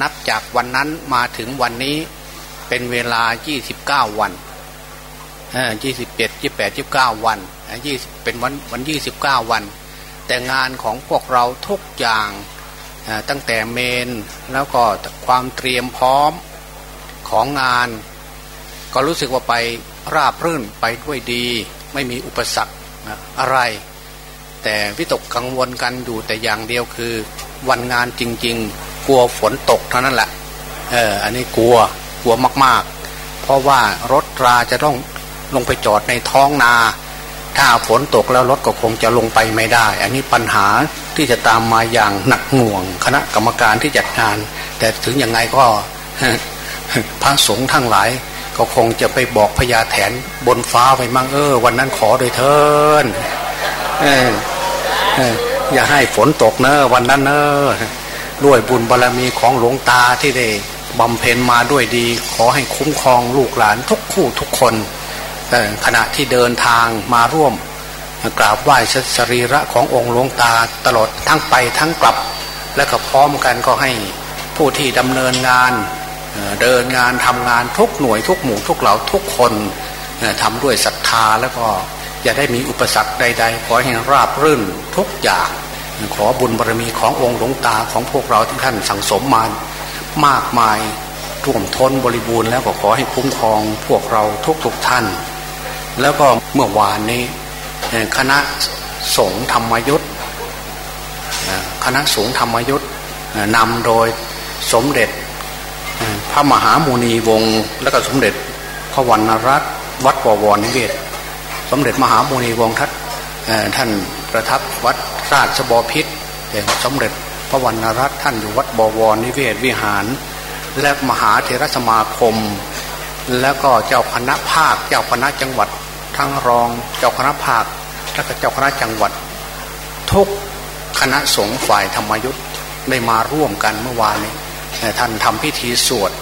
นับจากวันนั้นมาถึงวันนี้เป็นเวลา 29 วันยี่สิบเจ็ดยี่แปดยี่เก้าวันยี่เป็นวันวันยี่สิบเก้าวัน แต่งานของพวกเราทุกอย่างตั้งแต่เมนแล้วก็ความเตรียมพร้อมของงาน ก็รู้สึกว่าไปราบรื่นไปด้วยดี ไม่มีอุปสรรคอะไร แต่วิตกกังวลกันอยู่แต่อย่างเดียวคือวันงานจริง ๆ กลัวฝนตกเท่านั้นแหละเอออันนี้กลัวกลัวมากๆ เพราะว่ารถราจะต้องลงไปจอดในท้องนา ถ้าฝนตกแล้วรถก็คงจะลงไปไม่ได้ อันนี้ปัญหาที่จะตามมาอย่างหนักหน่วง คณะกรรมการที่จัดงาน แต่ถึงยังไงก็พระสงฆ์ทั้งหลาย ก็คงจะไปบอกพญาแถนบนฟ้าไปมั่งเออ วันนั้นขอโดยเทินเอออย่าให้ฝนตกเนอะวันนั้นเนอะ ด้วยบุญบารรมีของหลวงตาที่ได้บำเพ็ญมาด้วยดี ขอให้คุ้มครองลูกหลานทุกคู่ทุกคนขณะที่เดินทางมาร่วมกราบไหว้สรีระขององค์หลวงตาตลอดทั้งไปทั้งกลับ และก็พร้อมกันก็ให้ผู้ที่ดำเนินงานเดินงานทำงานทุกหน่วยทุกหมู่ทุกเหล่าทุกคนทำด้วยศรัทธาแล้วก็อย่าได้มีอุปสรรคใดๆขอให้ราบรื่นทุกอย่าง ขอบุญบารมีขององค์หลวงตาของพวกเราที่ท่านสั่งสมมามากมายท่วมท้นบริบูรณ์แล้วก็ขอให้คุ้มครองพวกเราทุกๆทท่าน แล้วก็เมื่อวานนี้คณะสงฆ์ธรรมยุทธคณะสงฆ์ธรรมยุทธนำโดยสมเด็จ พระมหามุนีวงศ์และก็สมเด็จพระวรรณรัตน์วัดปวรนิเวศ สมเด็จมหามุนีวงศ์ท่านท่านประทับวัด ราชบพิษสมเด็จพระวรรณรัตน์ท่านอยู่วัดบวรนิเวศวิหาร และมหาเทรสมาคม แล้วก็เจ้าคณะภาคเจ้าคณะจังหวัดทั้งรองเจ้าคณะภาคและก็เจ้าคณะจังหวัด ทุกคณะสงฆ์ฝ่ายธรรมยุทธ์ได้มาร่วมกันเมื่อวานนี้ท่านทำพิธีสวด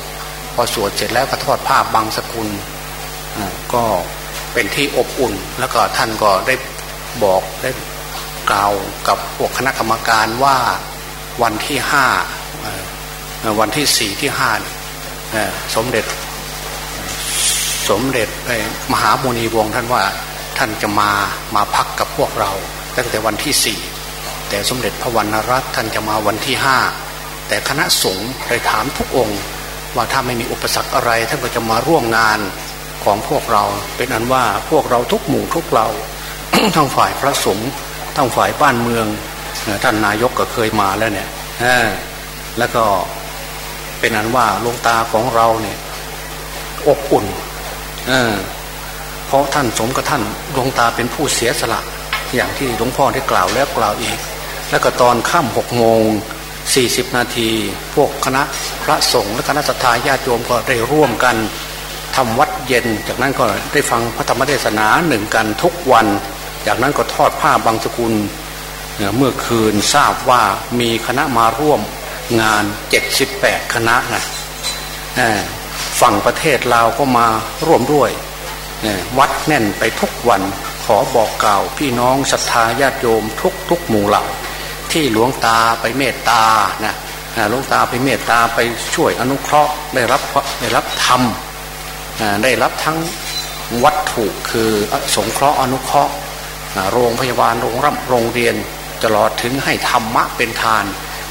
พอสวดเสร็จแล้วก็ทอดผ้าบางสกุลก็เป็นที่อบอุ่น แล้วก็ท่านก็ได้บอกได้ กล่าวกับพวกคณะกรรมการว่าวันที่ห้าวันที่สี่ที่ห้าสมเด็จ สมเด็จมหาโมนีวงท่านว่าท่านจะมามาพักกับพวกเรา ตั้งแต่วันที่สี่แต่สมเด็จพระวรรณรัตน์ท่านจะมาวันที่ห้าแต่คณะสงฆ์ได้ถามทุกองค์ ว่าถ้าไม่มีอุปสรรคอะไรท่านก็จะมาร่วมงานของพวกเรา เป็นอันว่าพวกเราทุกหมู่ทุกเราทั้งฝ่ายพระสงฆ์ ทั้งฝ่ายบ้านเมืองท่านนายกก็เคยมาแล้วเนี่ยแล้วก็เป็นอันว่าลงตาของเราเนี่ยอบอุ่นเพราะท่านสมกับท่านดวงตาเป็นผู้เสียสละ อย่างที่หลวงพ่อได้กล่าวแล้วกล่าวอีก แล้วก็ตอนค่ำหกโมงสี่สิบนาที พวกคณะพระสงฆ์และคณะสัตยาญาติโยมก็ได้ร่วมกันทำวัดเย็น จากนั้นก็ได้ฟังพระธรรมเทศนาหนึ่งกันทุกวัน จากนั้นก็ทอดผ้าบางสกุลเมื่อคืนทราบว่ามีคณะมาร่วมงานเจ็ดสิบแปดคณะนะฝั่งประเทศลาวก็มาร่วมด้วย วัดแน่นไปทุกวันขอบอกกล่าวพี่น้องศรัทธาญาติโยมทุกทุกหมู่เหล่า ที่หลวงตาไปเมตตานะหลวงตาไปเมตตาไปช่วยอนุเคราะห์ได้รับได้รับธรรมได้รับทั้งวัตถุคือสงเคราะห์อนุเคราะห์ โรงพยาบาลโรงรับโรงเรียนตลอดถึงให้ธรรมะเป็นทาน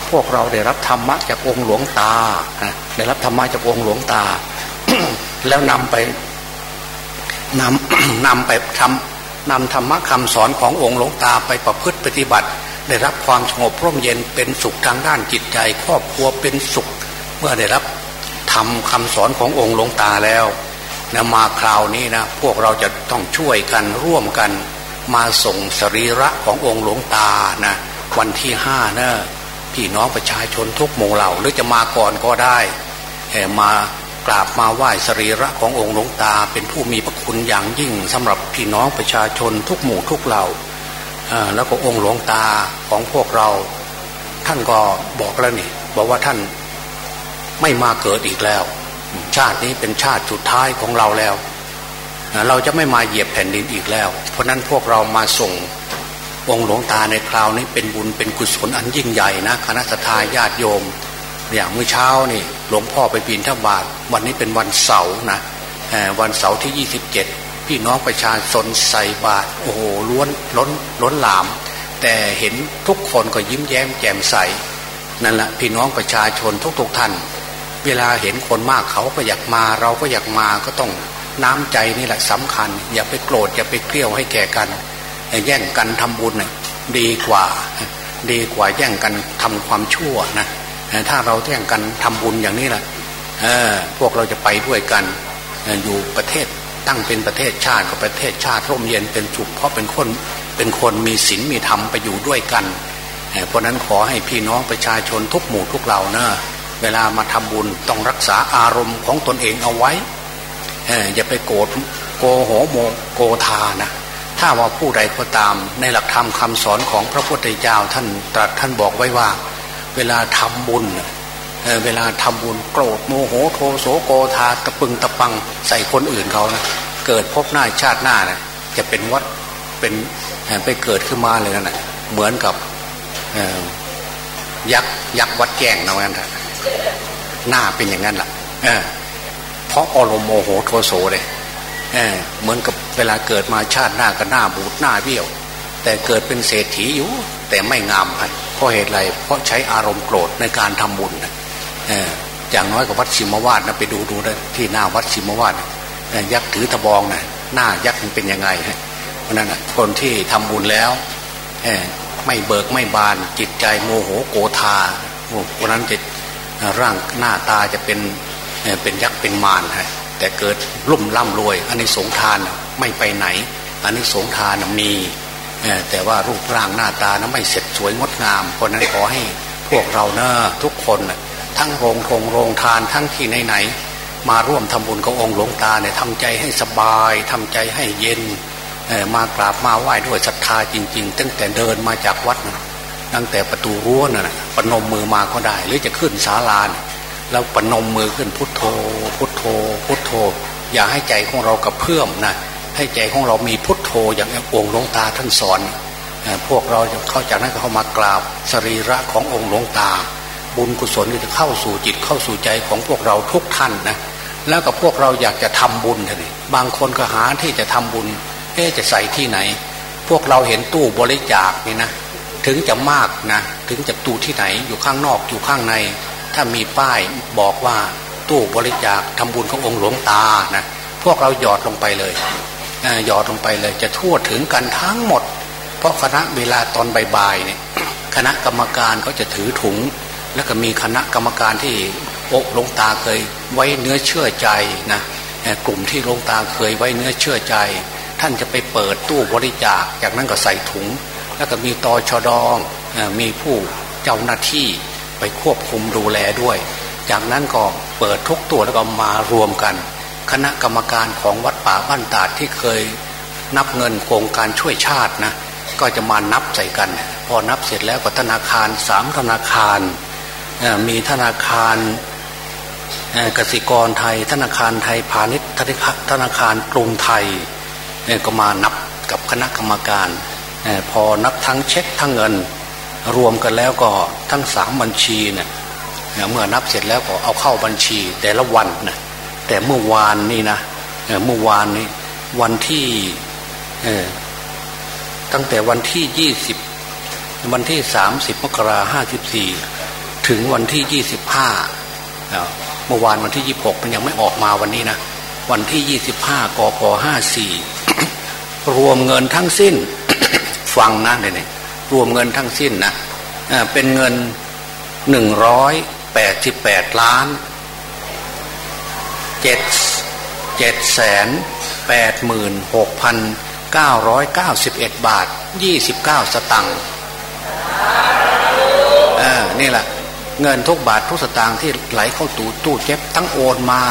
พวกเราได้รับธรรมะจากองค์หลวงตาได้รับธรรมะจากองค์หลวงตา แล้วนำไปนำนำไปทำนำธรรมะคำสอนขององค์หลวงตาไปประพฤติปฏิบัติ ได้รับความสงบร่มเย็นเป็นสุขทางด้านจิตใจ ครอบครัวเป็นสุข เมื่อได้รับทำคำสอนขององค์หลวงตาแล้วนะมาคราวนี้นะพวกเราจะต้องช่วยกันร่วมกัน มาส่งสรีระขององค์หลวงตานะวันที่ห้านะพี่น้องประชาชนทุกหมู่เหล่าหรือจะมาก่อนก็ได้มากราบมาไหว้สรีระขององค์หลวงตา เป็นผู้มีพระคุณอย่างยิ่งสำหรับพี่น้องประชาชนทุกหมู่ทุกเหล่าแล้วก็องค์หลวงตาของพวกเรา ท่านก็บอกแล้วนี่บอกว่าท่านไม่มาเกิดอีกแล้ว ชาตินี้เป็นชาติสุดท้ายของเราแล้ว เราจะไม่มาเหยียบแผ่นดินอีกแล้ว เพราะนั้นพวกเรามาส่งองค์หลวงตาในคราวนี้เป็นบุญเป็นกุศลอันยิ่งใหญ่นะคณะทาญาติโยมอย่างเมื่อเช้านี่หลวงพ่อไปบินทบาทวันนี้เป็นวันเสาร์นะวันเสาร์ที่ 27 พี่น้องประชาชนใส่บาตรโอ้โหล้วนล้นล้นหลาม แต่เห็นทุกคนก็ยิ้มแย้มแจ่มใสนั่นแหละพี่น้องประชาชนทุกๆทท่าน เวลาเห็นคนมากเขาก็อยากมาเราก็อยากมาก็ต้อง น้ำใจนี่แหละสำคัญ อย่าไปโกรธอย่าไปเกลียวให้แก่กันแย่งกันทำบุญน่ยดีกว่า ดีกว่าแย่งกันทำความชั่วนะถ้าเราแย่งกันทำบุญอย่างนี้แหละพวกเราจะไปด้วยกันอยู่ประเทศตั้งเป็นประเทศชาติกับประเทศชาติร่มเย็นเป็นสุขเพราะเป็นคนเป็นคนมีศีลมีธรรมไปอยู่ด้วยกันเพราะนั้นขอให้พี่น้องประชาชนทุกหมู่ทุกเหล่านะเวลามาทำบุญต้องรักษาอารมณ์ของตนเองเอาไว้ อย่าไปโกรธโกโหโมโกธานะถ้าว่าผู้ใดก็ตามในหลักธรรมคาสอนของพระพุทธเจ้าท่านตรัสท่านบอกไว้ว่า เวลาทำบุญเเวลาทำบุญโกรธโมโหโทโสโกธาตะปึงตะปังใส่คนอื่นเขานะเกิดพบหน้าชาติหน้านะจะเป็นวัดเป็นไปเกิดขึ้นมาเลยนะเหมือนกับยักษ์ยักษ์วัดแก่งนะงั้นหน้าเป็นอย่างนั้นแหละ เพราะอารมณ์โมโหโทโสเลยเเหมือนกับเวลาเกิดมาชาติหน้าก็หน้าบูดหน้าเบี้ยว แต่เกิดเป็นเศรษฐีอยู่ แต่ไม่งามไปเพราะเหตุไรเพราะใช้อารมณ์โกรธในการทำบุญนะอย่างน้อยกับวัดชิมวาดนะไปดูดูนะที่หน้าวัดชิมวาดยักษ์ถือตะบองนะหน้ายักษ์มันเป็นยังไงเพราะนั้นคนที่ทำบุญแล้วไม่เบิกไม่บานจิตใจโมโหโกธาเพราะนั้นจะร่างหน้าตาจะเป็น เป็นยักษ์เป็นมารฮะแต่เกิดรุ่มร่ำรวยอันนี้สงทานไม่ไปไหน อันนี้สงทานมีแต่ว่ารูปร่างหน้าตานะไม่เสร็จสวยงดงาม เพราะนั้นขอให้พวกเราเนะทุกคนทั้งโรงทงโรงทานทั้งที่ไหนๆมาร่วมทำบุญกับองค์หลวงตาเนี่ยทำใจให้สบายทำใจให้เย็นมากราบมาไหว้ด้วยศรัทธาจริง ๆ ตั้งแต่เดินมาจากวัดนะตั้งแต่ประตูรั้วนะ่ะปนมมือมาก็ได้ หรือจะขึ้นศาลานะ แล้วปนมมือขึ้นพุทโธ พุทโธ พุทโธ อย่าให้ใจของเรากับเพื่อมนะให้ใจของเรามีพุทโธอย่างองค์หลวงตาท่านสอน พวกเราจะเข้าจากนั้นก็เข้ามากราบสรีระขององค์หลวงตา บุญกุศลจะเข้าสู่จิตเข้าสู่ใจของพวกเราทุกท่านนะแล้วกับพวกเราอยากจะทำบุญเลยบางคนก็หาที่จะทำบุญเอ๊จะใส่ที่ไหน พวกเราเห็นตู้บริจาคนี่นะถึงจะมากนะถึงจะตู้ที่ไหนอยู่ข้างนอกอยู่ข้างใน ถ้ามีป้ายบอกว่าตู้บริจาคทำบุญขององค์หลวงตานะพวกเราหยอดลงไปเลยหยอดลงไปเลย จะทั่วถึงกันทั้งหมด เพราะคณะเวลาตอนบ่ายๆเนี่ยคณะกรรมการเขาจะถือถุง แล้วก็มีคณะกรรมการที่อกหลวงตาเคยไว้เนื้อเชื่อใจนะกลุ่มที่หลวงตาเคยไว้เนื้อเชื่อใจ ท่านจะไปเปิดตู้บริจาคจากนั้นก็ใส่ถุง แล้วก็มีตอชดองมีผู้เจ้าหน้าที่ ไปควบคุมดูแลด้วย จากนั้นก็เปิดทุกตัวแล้วก็มารวมกัน คณะกรรมการของวัดป่าบ้านตาดที่เคยนับเงินโครงการช่วยชาตินะก็จะมานับใส่กัน พอนับเสร็จแล้วก็ธนาคารสามธนาคารมีธนาคารกสิกรไทย ธนาคารไทยพาณิชย์ธนาคารกรุงไทยก็มานับกับคณะกรรมการ พอนับทั้งเช็คทั้งเงิน รวมกันแล้วก็ทั้งสามบัญชีเนี่ยเมื่อนับเสร็จแล้วก็เอาเข้าบัญชีแต่ละวันนะแต่เมื่อวานนี่นะเมื่อวานนี้วันที่ตั้งแต่วันที่ยี่สิบวันที่สามสิบมกราห้าสิบสี่ถึงวันที่ยี่สิบห้าเมื่อวานวันที่ยี่หกมันยังไม่ออกมาวันนี้นะวันที่ยี่สิบห้ากกห้าสี่รวมเงินทั้งสิ้นฟังนะเนี่ย รวมเงินทั้งสิ้นนะเป็นเงินหนึ่งร้อยแปดสิบแปดล้านเจ็ดเจ็ดแสนแปดหมื่นหกพันเก้าร้อยเก้าสิบเอ็ดบาทยี่สิบเก้าสตังค์นี่แหละเงินทุกบาททุกสตางค์ที่ไหลเข้าตู้ตู้เจ็บทั้งโอนมา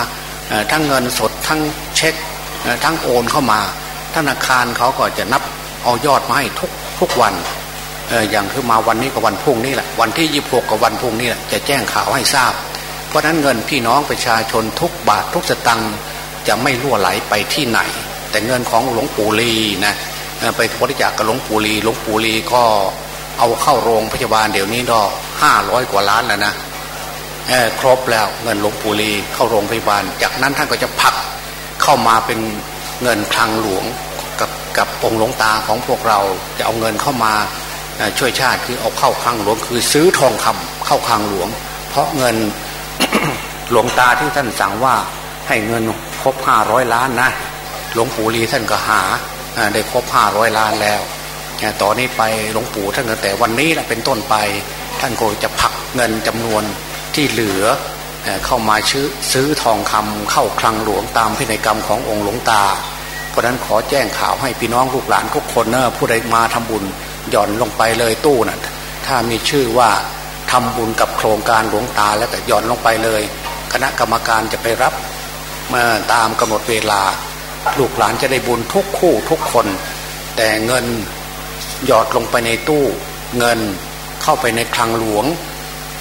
ทั้งเงินสดทั้งเช็คทั้งโอนเข้ามา ธนาคารเขาก็จะนับเอายอดมาให้ทุกทุกวัน อย่างคือมาวันนี้กับวันพุ่งนี่แหละ วันที่ยี่หกกับวันพุ่งนี่แหละจะแจ้งข่าวให้ทราบ เพราะนั้นเงินพี่น้องประชาชนทุกบาททุกสตังค์จะไม่ล่วไหลไปที่ไหน แต่เงินของหลวงปู่ลีนะไปบริจาคกับหลวงปู่ลีหลวงปู่ลีก็เอาเข้าโรงพยาบาลเดี๋ยวนี้ดอกห้าร้อยกว่าล้านแล้วนะครบแล้วเงินหลวงปู่ลีเข้าโรงพยาบาล จากนั้นท่านก็จะพักเข้ามาเป็นเงินคลังหลวงกับกับองค์หลวงตาของพวกเราจะเอาเงินเข้ามา ช่วยชาติคือเอาเข้าคลังหลวงคือซื้อทองคำเข้าคลังหลวง เพราะเงินหลวงตาที่ท่านสั่งว่าให้เงินครบห้าร้อยล้านนะหลวงปู่ลีท่านก็หาได้ครบห้าร้อยล้านแล้วต่อนนี้ไปหลวงปู่ท่านแต่วันนี้แหละเป็นต้นไปท่านก็จะพักเงินจำนวนที่เหลือเข้ามาซื้อซื้อทองคำเข้าคลังหลวงตามพินัยกรรมขององค์หลวงตา เพราะนั้นขอแจ้งข่าวให้พี่น้องลูกหลานทุกคนเนอะผู้ใดมาทำบุญ หย่อนลงไปเลยตู้นะ่ะถ้ามีชื่อว่าทำบุญกับโครงการหลวงตาแล้วก็หย่อนลงไปเลย คณะกรรมการจะไปรับมาตามกำหนดเวลา ลูกหลานจะได้บุญทุกคู่ทุกคน แต่เงินหยอดลงไปในตู้ เงินเข้าไปในคลังหลวง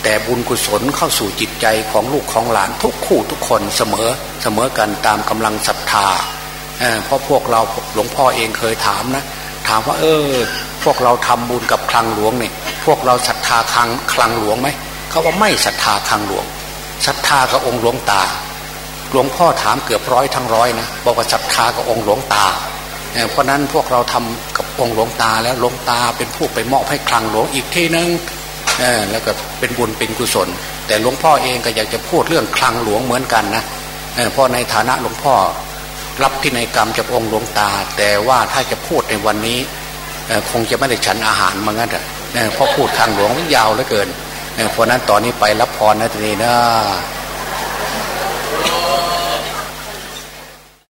แต่บุญกุศลเข้าสู่จิตใจของลูกของหลานทุกคู่ทุกคนเสมอเสมอกันตามกำลังศรัทธาเพราะพวกเราหลวงพ่อเองเคยถามนะ ถามว่า เออ พวกเราทำบุญกับคลังหลวงเนี่ยพวกเราศรัทธาคลังคลังหลวงไหมเขาว่าไม่ศรัทธาคลังหลวงศรัทธากับองค์หลวงตา หลวงพ่อถามเกือบร้อยทั้งร้อยนะบอกว่าศรัทธากับองค์หลวงตาเพราะนั้นพวกเราทำกับองค์หลวงตาแล้วหลวงตาเป็นผู้ไปมอบให้คลังหลวงอีกทีนึงแล้วก็เป็นบุญเป็นกุศล แต่หลวงพ่อเองก็อยากจะพูดเรื่องคลังหลวงเหมือนกันนะเพราะในฐานะหลวงพ่อรับพินัยกรรมจากองค์หลวงตา แต่ว่าถ้าจะพูดในวันนี้ คงจะไม่ได้ฉันอาหารมางั้นเพราะพูดทางหลวงยาวเหลือเกินเพราะนั้นตอนนี้ไปรับพรนะทีนี้นะ